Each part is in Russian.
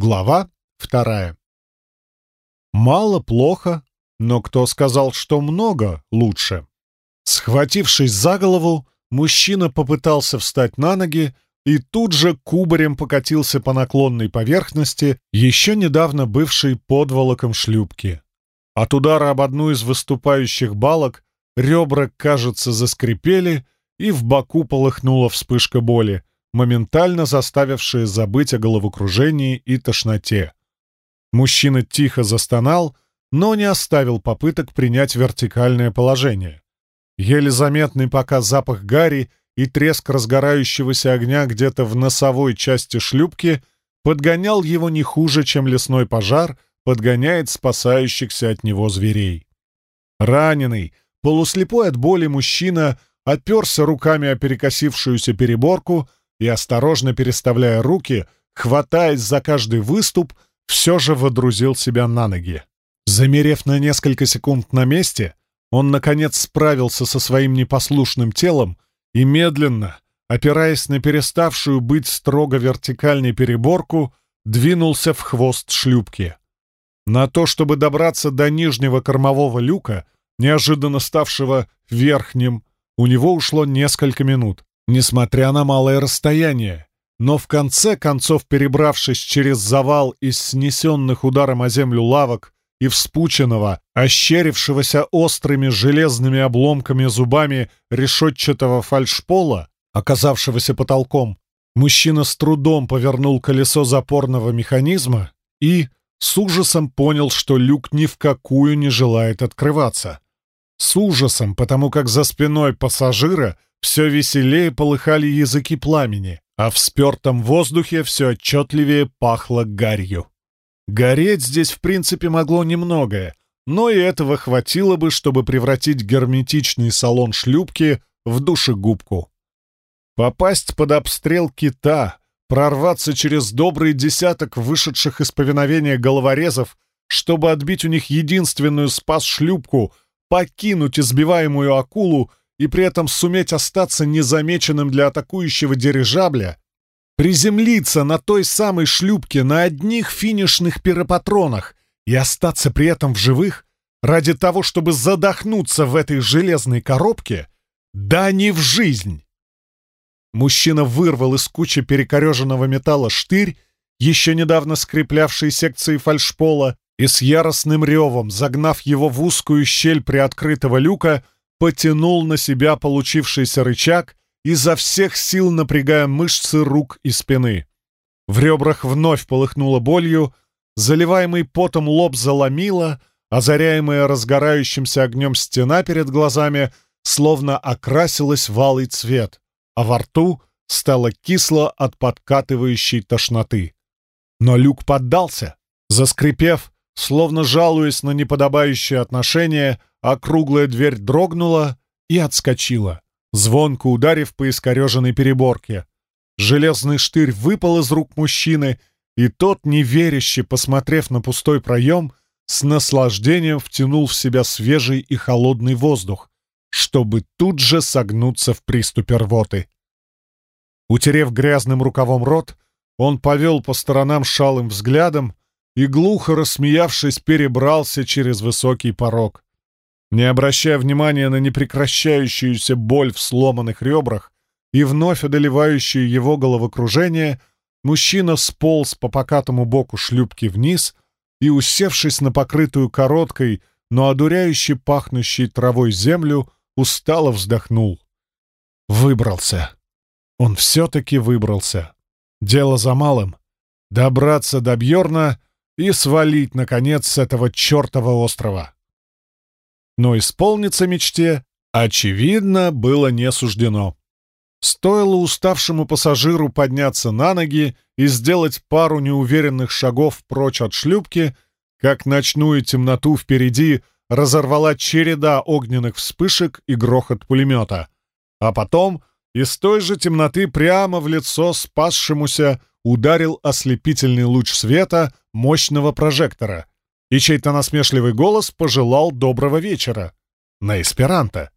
Глава вторая. Мало плохо, но кто сказал, что много лучше? Схватившись за голову, мужчина попытался встать на ноги и тут же кубарем покатился по наклонной поверхности, еще недавно бывшей подволоком шлюпки. От удара об одну из выступающих балок ребра, кажется, заскрипели, и в боку полыхнула вспышка боли, моментально заставившая забыть о головокружении и тошноте. Мужчина тихо застонал, но не оставил попыток принять вертикальное положение. Еле заметный пока запах гари и треск разгорающегося огня где-то в носовой части шлюпки подгонял его не хуже, чем лесной пожар подгоняет спасающихся от него зверей. Раненый, полуслепой от боли мужчина оперся руками о перекосившуюся переборку и, осторожно переставляя руки, хватаясь за каждый выступ, все же водрузил себя на ноги. Замерев на несколько секунд на месте, он, наконец, справился со своим непослушным телом и медленно, опираясь на переставшую быть строго вертикальной переборку, двинулся в хвост шлюпки. На то, чтобы добраться до нижнего кормового люка, неожиданно ставшего верхним, у него ушло несколько минут, несмотря на малое расстояние. Но в конце концов, перебравшись через завал из снесенных ударом о землю лавок и вспученного, ощерившегося острыми железными обломками зубами решетчатого фальшпола, оказавшегося потолком, мужчина с трудом повернул колесо запорного механизма и с ужасом понял, что люк ни в какую не желает открываться. С ужасом, потому как за спиной пассажира все веселее полыхали языки пламени, а в спертом воздухе все отчетливее пахло гарью. Гореть здесь, в принципе, могло немногое, но и этого хватило бы, чтобы превратить герметичный салон шлюпки в душегубку. Попасть под обстрел кита, прорваться через добрый десяток вышедших из повиновения головорезов, чтобы отбить у них единственную спас-шлюпку, покинуть избиваемую акулу и при этом суметь остаться незамеченным для атакующего дирижабля, приземлиться на той самой шлюпке на одних финишных пиропатронах и остаться при этом в живых ради того, чтобы задохнуться в этой железной коробке, да не в жизнь. Мужчина вырвал из кучи перекореженного металла штырь, еще недавно скреплявший секции фальшпола, и с яростным ревом, загнав его в узкую щель приоткрытого люка, потянул на себя получившийся рычаг, изо всех сил напрягая мышцы рук и спины. В ребрах вновь полыхнуло болью, заливаемый потом лоб заломило, озаряемая разгорающимся огнем стена перед глазами словно окрасилась в алый цвет, а во рту стало кисло от подкатывающей тошноты. Но люк поддался. Заскрипев, словно жалуясь на неподобающее отношение, округлая дверь дрогнула и отскочила, звонко ударив по искореженной переборке. Железный штырь выпал из рук мужчины, и тот, неверяще посмотрев на пустой проем, с наслаждением втянул в себя свежий и холодный воздух, чтобы тут же согнуться в приступе рвоты. Утерев грязным рукавом рот, он повел по сторонам шалым взглядом и, глухо рассмеявшись, перебрался через высокий порог. Не обращая внимания на непрекращающуюся боль в сломанных ребрах и вновь одолевающее его головокружение, мужчина сполз по покатому боку шлюпки вниз и, усевшись на покрытую короткой, но одуряюще пахнущей травой землю, устало вздохнул. Выбрался. Он все-таки выбрался. Дело за малым — добраться до Бьорна и свалить, наконец, с этого чертова острова но исполниться мечте, очевидно, было не суждено. Стоило уставшему пассажиру подняться на ноги и сделать пару неуверенных шагов прочь от шлюпки, как ночную темноту впереди разорвала череда огненных вспышек и грохот пулемета. А потом из той же темноты прямо в лицо спасшемуся ударил ослепительный луч света мощного прожектора — и чей-то насмешливый голос пожелал доброго вечера. На эсперанто.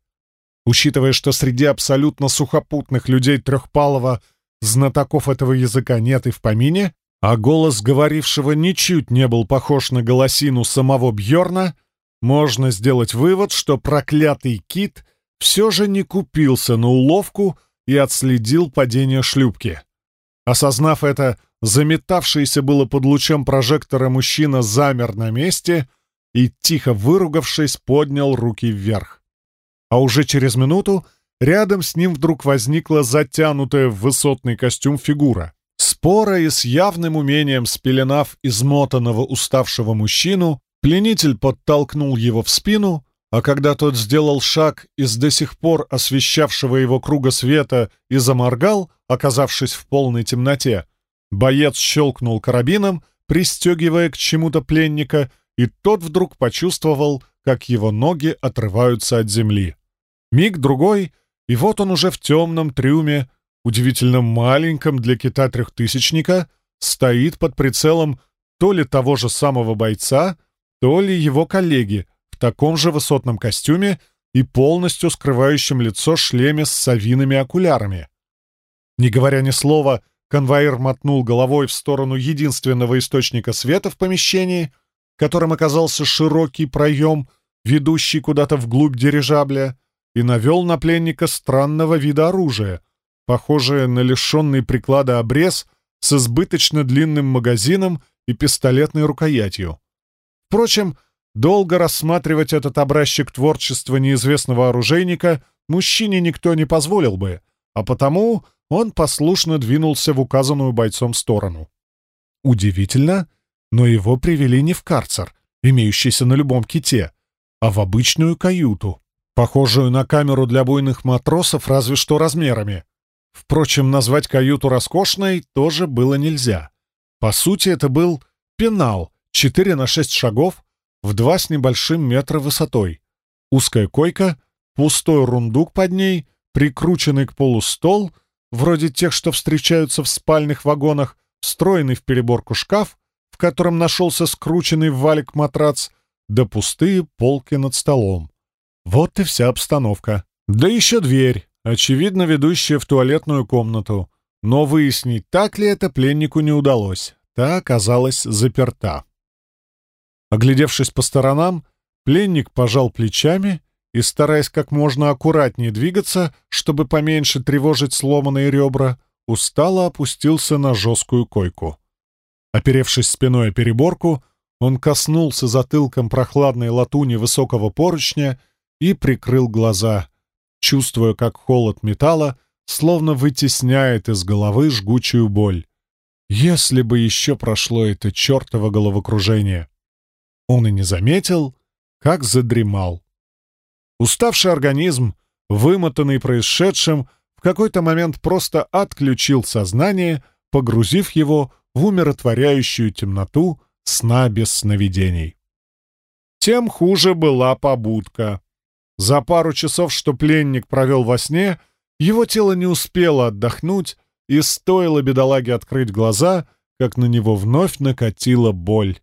Учитывая, что среди абсолютно сухопутных людей Трехпалова знатоков этого языка нет и в помине, а голос говорившего ничуть не был похож на голосину самого Бьорна, можно сделать вывод, что проклятый кит все же не купился на уловку и отследил падение шлюпки. Осознав это, заметавшийся было под лучом прожектора мужчина замер на месте и, тихо выругавшись, поднял руки вверх. А уже через минуту рядом с ним вдруг возникла затянутая в высотный костюм фигура. Спора и с явным умением спеленав измотанного уставшего мужчину, пленитель подтолкнул его в спину, а когда тот сделал шаг из до сих пор освещавшего его круга света и заморгал, оказавшись в полной темноте, боец щелкнул карабином, пристегивая к чему-то пленника, и тот вдруг почувствовал, как его ноги отрываются от земли. Миг-другой, и вот он уже в темном трюме, удивительно маленьком для кита трехтысячника, стоит под прицелом то ли того же самого бойца, то ли его коллеги в таком же высотном костюме и полностью скрывающем лицо шлеме с совиными окулярами. Не говоря ни слова, конвоир мотнул головой в сторону единственного источника света в помещении, которым оказался широкий проем, ведущий куда-то вглубь дирижабля, и навел на пленника странного вида оружия — похожее на лишенный приклада обрез с избыточно длинным магазином и пистолетной рукоятью. Впрочем, долго рассматривать этот образчик творчества неизвестного оружейника мужчине никто не позволил бы, а потому он послушно двинулся в указанную бойцом сторону. Удивительно, но его привели не в карцер, имеющийся на любом ките, а в обычную каюту, похожую на камеру для буйных матросов разве что размерами. Впрочем, назвать каюту роскошной тоже было нельзя. По сути, это был пенал 4 на 6 шагов в 2 с небольшим метра высотой. Узкая койка, пустой рундук под ней, прикрученный к полу стол, вроде тех, что встречаются в спальных вагонах, встроенный в переборку шкаф, в котором нашелся скрученный в валик матрац, да пустые полки над столом. Вот и вся обстановка. Да еще дверь, очевидно, ведущая в туалетную комнату. Но выяснить, так ли это, пленнику не удалось. Та оказалась заперта. Оглядевшись по сторонам, пленник пожал плечами и, стараясь как можно аккуратнее двигаться, чтобы поменьше тревожить сломанные ребра, устало опустился на жесткую койку. Оперевшись спиной о переборку, он коснулся затылком прохладной латуни высокого поручня и прикрыл глаза, чувствуя, как холод металла словно вытесняет из головы жгучую боль. Если бы еще прошло это чертово головокружение! Он и не заметил, как задремал. Уставший организм, вымотанный происшедшим, в какой-то момент просто отключил сознание, погрузив его в умиротворяющую темноту сна без сновидений. Тем хуже была побудка. За пару часов, что пленник провел во сне, его тело не успело отдохнуть, и стоило бедолаге открыть глаза, как на него вновь накатила боль.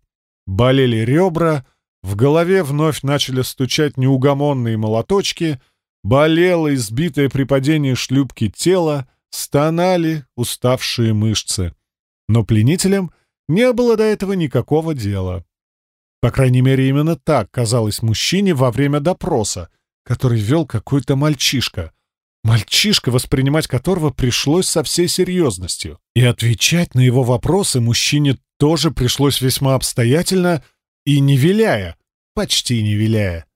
Болели ребра, в голове вновь начали стучать неугомонные молоточки, болело избитое при падении шлюпки тело, стонали уставшие мышцы. Но пленителям не было до этого никакого дела. По крайней мере, именно так казалось мужчине во время допроса, который вел какой-то мальчишка. Мальчишка, воспринимать которого пришлось со всей серьезностью. И отвечать на его вопросы мужчине тоже пришлось весьма обстоятельно и не виляя, почти не виляя.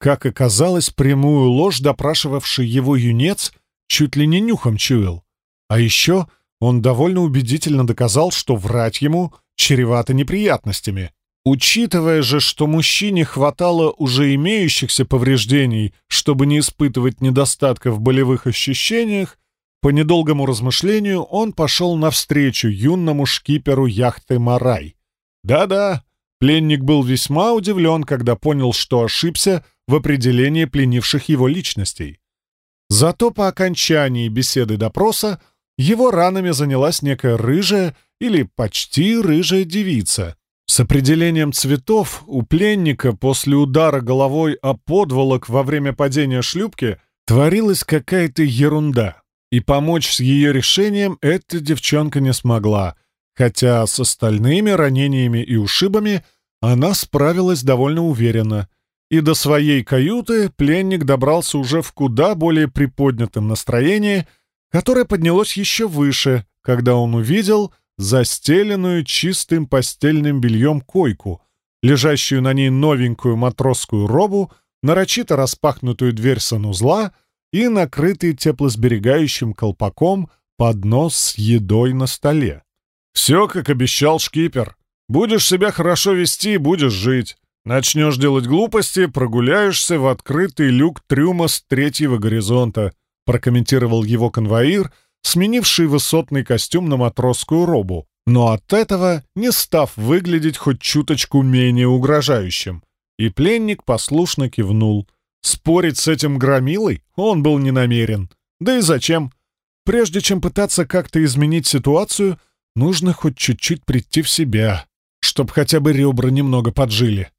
Как оказалось, прямую ложь допрашивавший его юнец чуть ли не нюхом чуял. А еще он довольно убедительно доказал, что врать ему чревато неприятностями. Учитывая же, что мужчине хватало уже имеющихся повреждений, чтобы не испытывать недостатка в болевых ощущениях, по недолгому размышлению он пошел навстречу юному шкиперу яхты «Марай». Да-да, пленник был весьма удивлен, когда понял, что ошибся в определении пленивших его личностей. Зато по окончании беседы допроса его ранами занялась некая рыжая или почти рыжая девица — с определением цветов у пленника после удара головой о подволок во время падения шлюпки творилась какая-то ерунда, и помочь с ее решением эта девчонка не смогла, хотя с остальными ранениями и ушибами она справилась довольно уверенно, и до своей каюты пленник добрался уже в куда более приподнятом настроении, которое поднялось еще выше, когда он увидел застеленную чистым постельным бельем койку, лежащую на ней новенькую матросскую робу, нарочито распахнутую дверь санузла и накрытый теплосберегающим колпаком поднос с едой на столе. «Все, как обещал шкипер. Будешь себя хорошо вести, будешь жить. Начнешь делать глупости, прогуляешься в открытый люк трюма с третьего горизонта», прокомментировал его конвоир, сменивший высотный костюм на матросскую робу, но от этого не став выглядеть хоть чуточку менее угрожающим. И пленник послушно кивнул. Спорить с этим громилой он был не намерен. Да и зачем? Прежде чем пытаться как-то изменить ситуацию, нужно хоть чуть-чуть прийти в себя, чтобы хотя бы ребра немного поджили.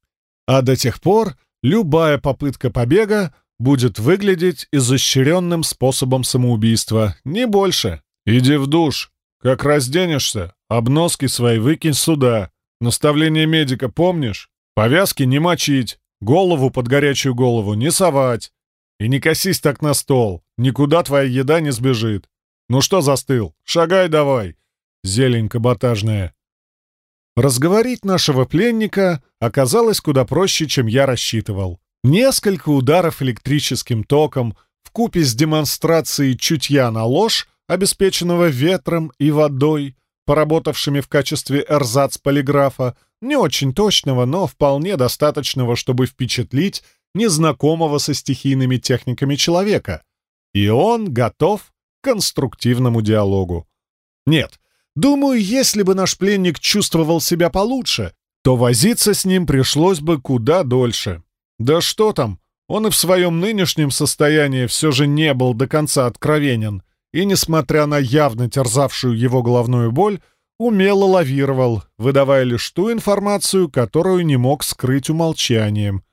А до тех пор любая попытка побега будет выглядеть изощренным способом самоубийства, не больше. Иди в душ. Как разденешься, обноски свои выкинь сюда. Наставление медика помнишь? Повязки не мочить, голову под горячую голову не совать. И не косись так на стол, никуда твоя еда не сбежит. Ну что застыл? Шагай давай, зелень каботажная. Разговорить нашего пленника оказалось куда проще, чем я рассчитывал. Несколько ударов электрическим током в купе с демонстрацией чутья на ложь, обеспеченного ветром и водой, поработавшими в качестве эрзац-полиграфа, не очень точного, но вполне достаточного, чтобы впечатлить незнакомого со стихийными техниками человека. И он готов к конструктивному диалогу. Нет, думаю, если бы наш пленник чувствовал себя получше, то возиться с ним пришлось бы куда дольше. Да что там, он и в своем нынешнем состоянии все же не был до конца откровенен, и, несмотря на явно терзавшую его головную боль, умело лавировал, выдавая лишь ту информацию, которую не мог скрыть умолчанием.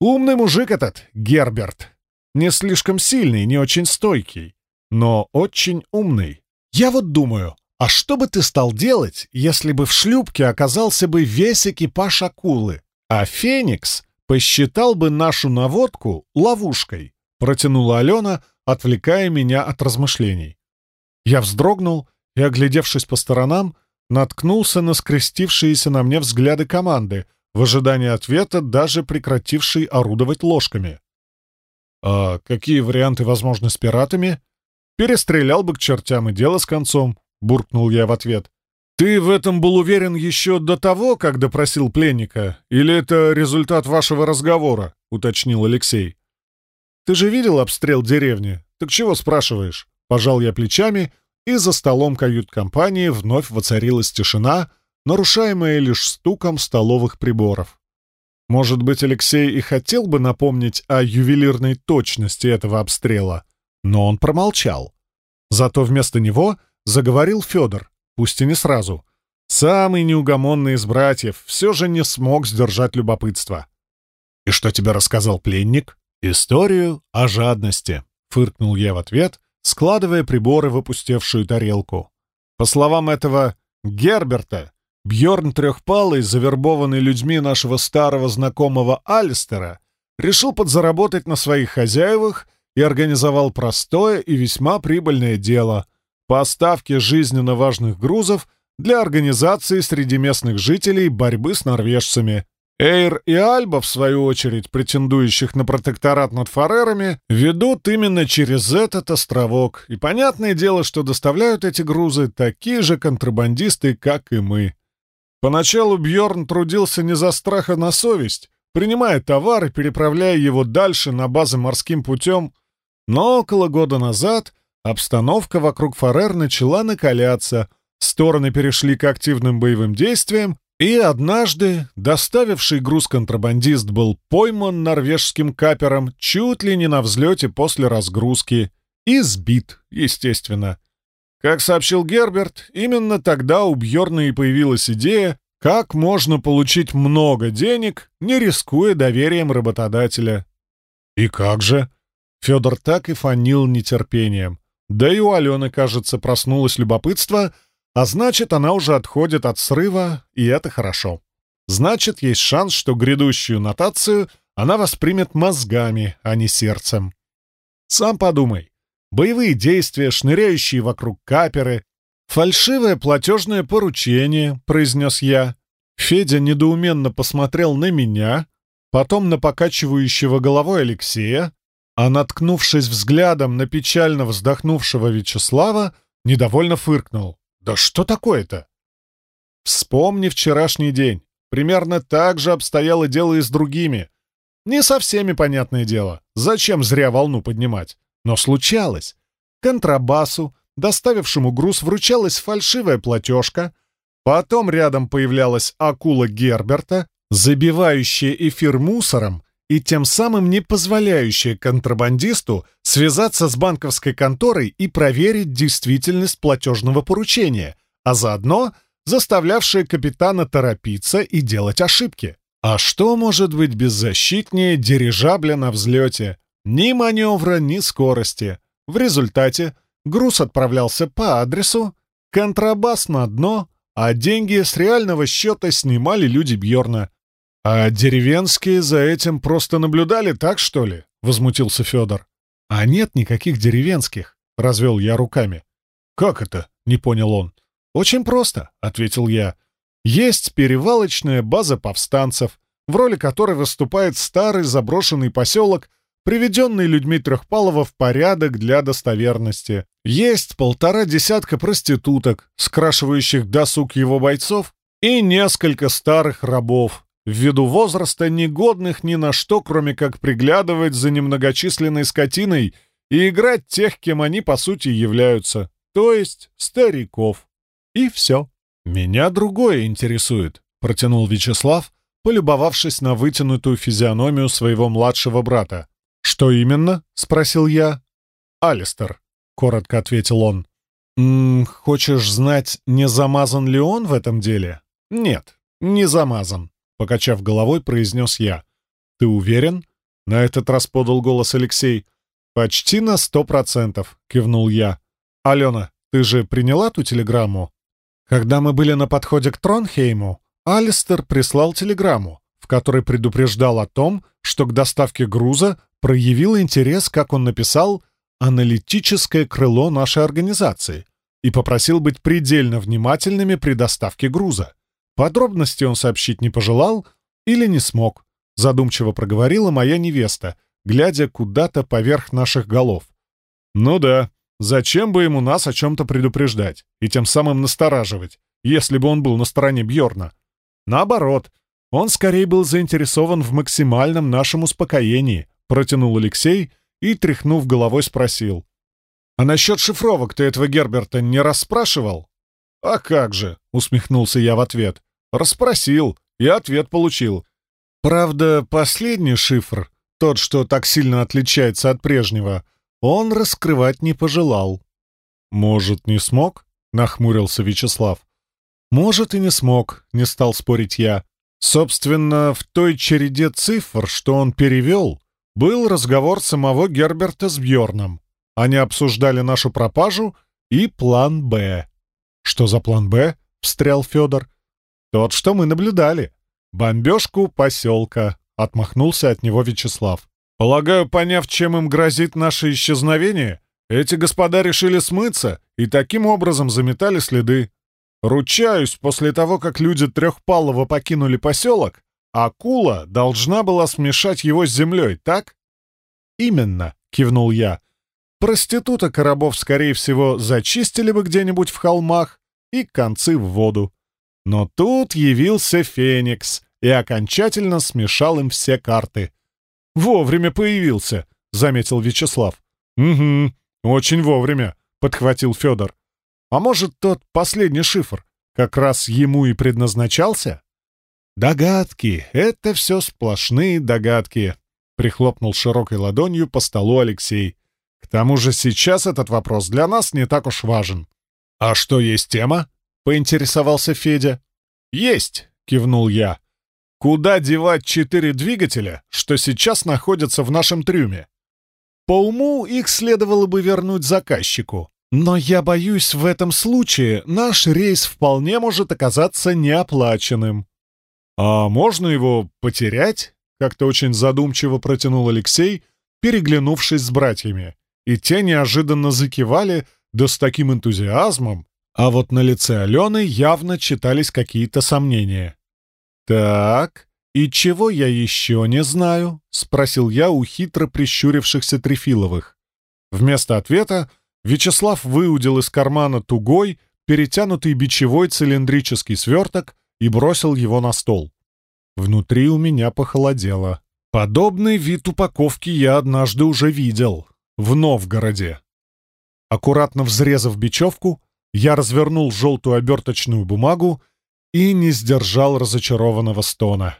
Умный мужик этот, Герберт. Не слишком сильный, не очень стойкий, но очень умный. Я вот думаю, а что бы ты стал делать, если бы в шлюпке оказался бы весь экипаж акулы, а Феникс посчитал бы нашу наводку ловушкой, протянула Алена, отвлекая меня от размышлений. Я вздрогнул и, оглядевшись по сторонам, наткнулся на скрестившиеся на мне взгляды команды, в ожидании ответа даже прекратившей орудовать ложками. «А какие варианты возможны с пиратами?» «Перестрелял бы к чертям и дело с концом», — буркнул я в ответ. «Ты в этом был уверен еще до того, как допросил пленника? Или это результат вашего разговора?» — уточнил Алексей. «Ты же видел обстрел деревни? Так чего спрашиваешь?» Пожал я плечами, и за столом кают-компании вновь воцарилась тишина, нарушаемая лишь стуком столовых приборов. Может быть, Алексей и хотел бы напомнить о ювелирной точности этого обстрела, но он промолчал. Зато вместо него заговорил Федор, пусть и не сразу. Самый неугомонный из братьев все же не смог сдержать любопытство. «И что тебе рассказал пленник?» «Историю о жадности», — фыркнул я в ответ, складывая приборы в опустевшую тарелку. По словам этого Герберта, Бьорн Трехпалый, завербованный людьми нашего старого знакомого Алистера, решил подзаработать на своих хозяевах и организовал простое и весьма прибыльное дело — поставки жизненно важных грузов для организации среди местных жителей борьбы с норвежцами. Эйр и Альба, в свою очередь, претендующих на протекторат над Фарерами, ведут именно через этот островок, и понятное дело, что доставляют эти грузы такие же контрабандисты, как и мы. Поначалу Бьорн трудился не за страха на совесть, принимая товар и переправляя его дальше на базы морским путем, но около года назад Обстановка вокруг Фарер начала накаляться, стороны перешли к активным боевым действиям, и однажды доставивший груз контрабандист был пойман норвежским капером чуть ли не на взлете после разгрузки и сбит, естественно. Как сообщил Герберт, именно тогда у Бьорна и появилась идея, как можно получить много денег, не рискуя доверием работодателя. И как же? Федор так и фанил нетерпением. Да и у Алены, кажется, проснулось любопытство, А значит, она уже отходит от срыва, и это хорошо. Значит, есть шанс, что грядущую нотацию она воспримет мозгами, а не сердцем. Сам подумай. Боевые действия, шныряющие вокруг каперы, фальшивое платежное поручение, произнес я. Федя недоуменно посмотрел на меня, потом на покачивающего головой Алексея, а, наткнувшись взглядом на печально вздохнувшего Вячеслава, недовольно фыркнул. «Да что такое-то?» Вспомни вчерашний день. Примерно так же обстояло дело и с другими. Не со всеми, понятное дело. Зачем зря волну поднимать? Но случалось. Контрабасу, доставившему груз, вручалась фальшивая платежка. Потом рядом появлялась акула Герберта, забивающая эфир мусором и тем самым не позволяющая контрабандисту связаться с банковской конторой и проверить действительность платежного поручения, а заодно заставлявшая капитана торопиться и делать ошибки. А что может быть беззащитнее дирижабля на взлете? Ни маневра, ни скорости. В результате груз отправлялся по адресу, контрабас на дно, а деньги с реального счета снимали люди Бьорна. «А деревенские за этим просто наблюдали, так что ли?» — возмутился Федор. «А нет никаких деревенских», — развел я руками. «Как это?» — не понял он. «Очень просто», — ответил я. «Есть перевалочная база повстанцев, в роли которой выступает старый заброшенный поселок, приведенный людьми Трехпалова в порядок для достоверности. Есть полтора десятка проституток, скрашивающих досуг его бойцов, и несколько старых рабов, ввиду возраста негодных ни на что, кроме как приглядывать за немногочисленной скотиной и играть тех, кем они по сути являются, то есть стариков. И все. «Меня другое интересует», — протянул Вячеслав, полюбовавшись на вытянутую физиономию своего младшего брата. «Что именно?» — спросил я. «Алистер», — коротко ответил он. «М -м, «Хочешь знать, не замазан ли он в этом деле?» «Нет, не замазан», — покачав головой, произнес я. «Ты уверен?» — на этот раз подал голос Алексей. «Почти на сто процентов», — кивнул я. «Алена, ты же приняла ту телеграмму?» Когда мы были на подходе к Тронхейму, Алистер прислал телеграмму, в которой предупреждал о том, что к доставке груза проявил интерес, как он написал, аналитическое крыло нашей организации и попросил быть предельно внимательными при доставке груза. Подробности он сообщить не пожелал или не смог, задумчиво проговорила моя невеста, глядя куда-то поверх наших голов. «Ну да, Зачем бы ему нас о чем-то предупреждать и тем самым настораживать, если бы он был на стороне Бьорна? Наоборот, он скорее был заинтересован в максимальном нашем успокоении, протянул Алексей и, тряхнув головой, спросил. «А насчет шифровок ты этого Герберта не расспрашивал?» «А как же!» — усмехнулся я в ответ. «Расспросил, и ответ получил. Правда, последний шифр, тот, что так сильно отличается от прежнего, — он раскрывать не пожелал. «Может, не смог?» — нахмурился Вячеслав. «Может, и не смог», — не стал спорить я. Собственно, в той череде цифр, что он перевел, был разговор самого Герберта с Бьорном. Они обсуждали нашу пропажу и план «Б». «Что за план «Б»?» — встрял Федор. «Тот, что мы наблюдали. Бомбежку поселка», — отмахнулся от него Вячеслав. Полагаю, поняв, чем им грозит наше исчезновение, эти господа решили смыться и таким образом заметали следы. Ручаюсь, после того, как люди Трехпалова покинули поселок, акула должна была смешать его с землей, так? Именно, кивнул я. Проституток и рабов, скорее всего, зачистили бы где-нибудь в холмах и концы в воду. Но тут явился Феникс и окончательно смешал им все карты — «Вовремя появился», — заметил Вячеслав. «Угу, очень вовремя», — подхватил Федор. «А может, тот последний шифр как раз ему и предназначался?» «Догадки, это все сплошные догадки», — прихлопнул широкой ладонью по столу Алексей. «К тому же сейчас этот вопрос для нас не так уж важен». «А что есть тема?» — поинтересовался Федя. «Есть», — кивнул я. Куда девать четыре двигателя, что сейчас находятся в нашем трюме? По уму их следовало бы вернуть заказчику. Но я боюсь, в этом случае наш рейс вполне может оказаться неоплаченным. А можно его потерять? Как-то очень задумчиво протянул Алексей, переглянувшись с братьями. И те неожиданно закивали, да с таким энтузиазмом. А вот на лице Алены явно читались какие-то сомнения. «Так, и чего я еще не знаю?» — спросил я у хитро прищурившихся Трефиловых. Вместо ответа Вячеслав выудил из кармана тугой, перетянутый бичевой цилиндрический сверток и бросил его на стол. Внутри у меня похолодело. Подобный вид упаковки я однажды уже видел. В Новгороде. Аккуратно взрезав бечевку, я развернул желтую оберточную бумагу и не сдержал разочарованного стона.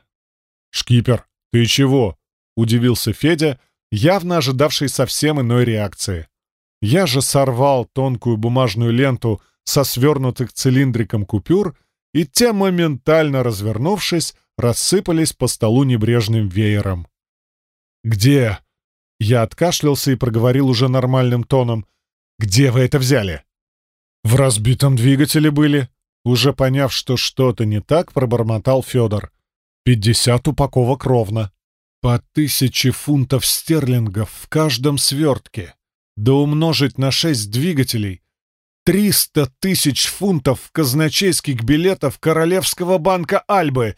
«Шкипер, ты чего?» — удивился Федя, явно ожидавший совсем иной реакции. Я же сорвал тонкую бумажную ленту со свернутых цилиндриком купюр, и те, моментально развернувшись, рассыпались по столу небрежным веером. «Где?» Я откашлялся и проговорил уже нормальным тоном. «Где вы это взяли?» «В разбитом двигателе были». Уже поняв, что что-то не так, пробормотал Федор. «Пятьдесят упаковок ровно. По тысяче фунтов стерлингов в каждом свертке да умножить на шесть двигателей — триста тысяч фунтов казначейских билетов Королевского банка Альбы.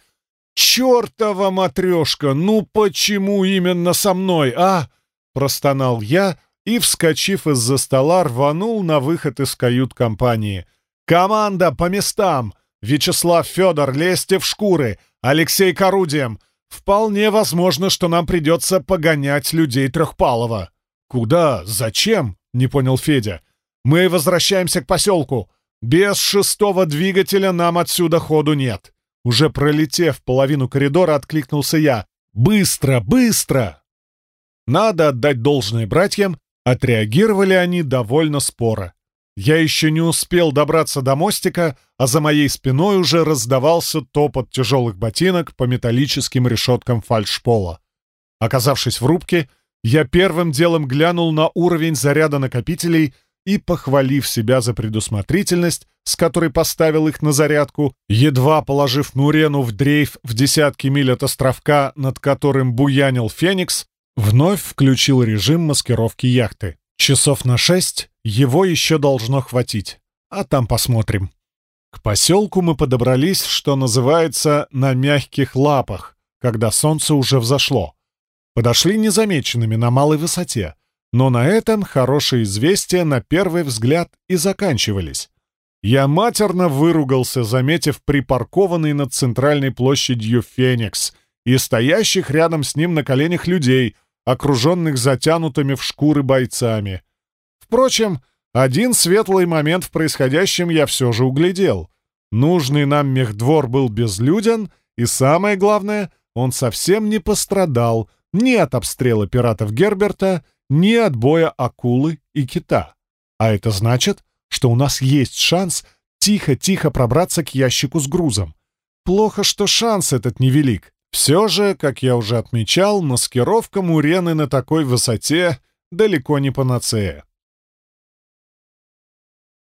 Чертова матрешка, ну почему именно со мной, а? Простонал я и, вскочив из-за стола, рванул на выход из кают-компании. «Команда по местам! Вячеслав Федор, лезьте в шкуры! Алексей к орудиям! Вполне возможно, что нам придется погонять людей Трехпалова!» «Куда? Зачем?» — не понял Федя. «Мы возвращаемся к поселку. Без шестого двигателя нам отсюда ходу нет». Уже пролетев половину коридора, откликнулся я. «Быстро, быстро!» Надо отдать должное братьям, отреагировали они довольно споро. Я еще не успел добраться до мостика, а за моей спиной уже раздавался топот тяжелых ботинок по металлическим решеткам фальшпола. Оказавшись в рубке, я первым делом глянул на уровень заряда накопителей и, похвалив себя за предусмотрительность, с которой поставил их на зарядку, едва положив Мурену в дрейф в десятки миль от островка, над которым буянил Феникс, вновь включил режим маскировки яхты. Часов на шесть его еще должно хватить, а там посмотрим. К поселку мы подобрались, что называется, на мягких лапах, когда солнце уже взошло подошли незамеченными на малой высоте, но на этом хорошие известия на первый взгляд и заканчивались. Я матерно выругался, заметив припаркованный над центральной площадью «Феникс» и стоящих рядом с ним на коленях людей, окруженных затянутыми в шкуры бойцами. Впрочем, один светлый момент в происходящем я все же углядел. Нужный нам мехдвор был безлюден, и самое главное, он совсем не пострадал — ни от обстрела пиратов Герберта, ни от боя акулы и кита. А это значит, что у нас есть шанс тихо-тихо пробраться к ящику с грузом. Плохо, что шанс этот невелик. Все же, как я уже отмечал, маскировка Мурены на такой высоте далеко не панацея.